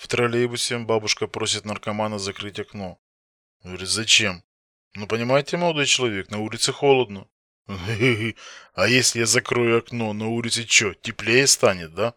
В троллейбусе бабушка просит наркомана закрыть окно. Говорит, зачем? Ну, понимаете, молодой человек, на улице холодно. А если я закрою окно, на улице что, теплее станет, да?